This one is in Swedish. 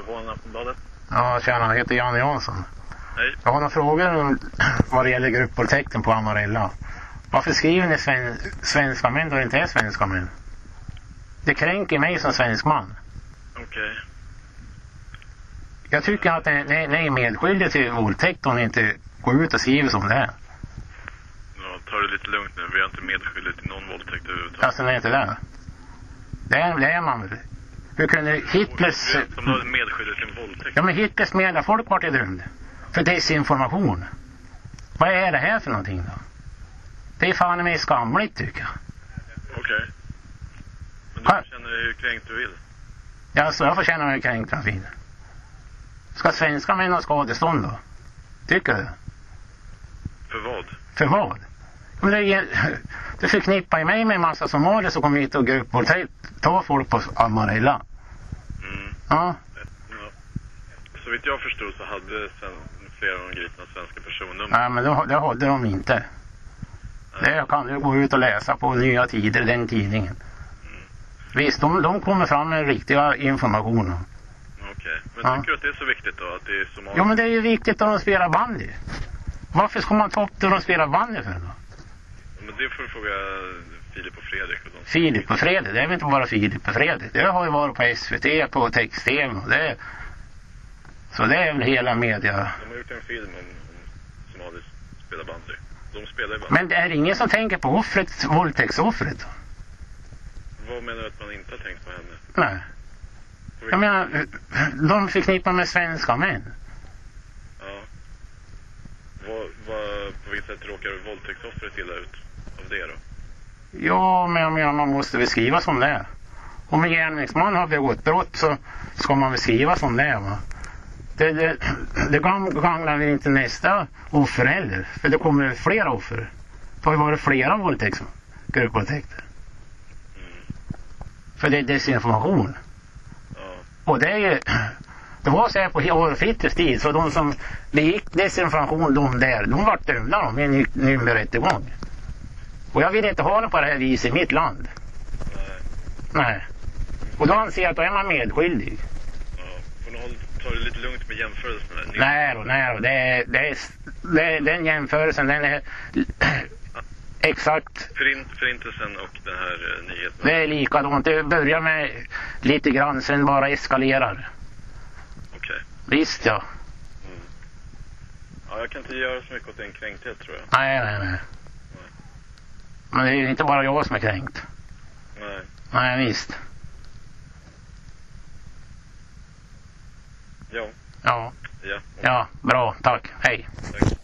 telefon Aftonbladet. Ja, tjena, jag heter Jan Jansson. Hej. Jag har några frågor om- vad det gäller gruppvåldtäkten på Amarella. Varför skriver ni sven, svenska män då det inte är svenska män? Det kränker mig som svensk man. Okej. Jag tycker att ni, ni, ni är medskyldiga till våldtäkt om ni inte går ut och skriver som det är. Ja, ta det lite lugnt nu. Vi är inte medskyldiga till någon våldtäkt överhuvudtaget. Alltså, ni är inte det. Det är, det är man väl. Hur kunde Hitlers... Som medskyldiga till en våldtäkt. Ja, men Hitlers mediefolk vart ju dömda. För desinformation. Vad är det här för någonting då? Det är fan mig skamligt tycker jag. Okej. Men Ha. du känner dig hur kränkt du vill. Ja, Alltså, jag får känna mig kränkt hela tiden. Ska svenska män ha skadestånd då? Tycker du? För vad? För vad? Det, är- det förknippar ju mig med en massa somalier som kommer hit och gruppvåldtäkt, tar folk på Amarella. Mm. Ja, Ja. Så vitt jag förstod så hade sen flera av de gripna svenska personnummer. nej men det, det håller de inte. Det kan du gå ut och läsa på Nya Tider, den tidningen. Visst, de, de kommer fram med riktiga information. Okej. Men Ja. tycker du att det är så viktigt då? Att det är Somalia? Jo men det är ju viktigt att de spelar bandy. Varför ska man ta upp det när de spelar bandy för då? Men det får du fråga Filip och Fredrik och de. Filip och Fredrik, det är väl inte bara Filip och Fredrik. Det har ju varit på SVT, på text-tv och det. Så det är väl hela media. De har gjort en film om, om somalier spelar bandy. De spelar ju bandy. Men det är ingen som tänker på offret, våldtäktsoffret. Vad menar du att man inte har tänkt på henne? Nej. Jag menar, de förknippar med svenska män. Ja. Vad, vad, på vilket sätt råkar våldtäktsoffret illa ut av det då? Ja, men jag menar, man måste väl skriva som det är. Om en gärningsman har begått brott så ska man väl skriva som det är va. Det, det, det gagn- gagnar inte nästa offer heller. För det kommer flera offer. Det har ju varit flera våldtäkts, gruppvåldtäkter. För det är desinformation. Ja. Och det är ju, det var så här på Hitlers tid, så de som begick desinformation, de där, de vart dömda de, i en Nürnbergrättegång. Och jag vill inte ha det på det här viset i mitt land. Nej. Nej. Och då anser jag att då är man medskyldig. Ja. Får hålla, ta det lite lugnt med jämförelserna. Ni- Nej då, nej då. Det är, det är, det är, den jämförelsen, den är exakt. Förint, förintelsen och den här eh, nyheten. Det är likadant. Det börjar med lite grann, sen bara eskalerar. Visst ja. Ja, jag kan inte göra så mycket åt din kränkthet tror jag. Nej, nej, nej. Men det är ju inte bara jag som är kränkt. Nej. Nej, visst. Ja. Ja, Ja. ja, bra. Tack. Hej. Tack.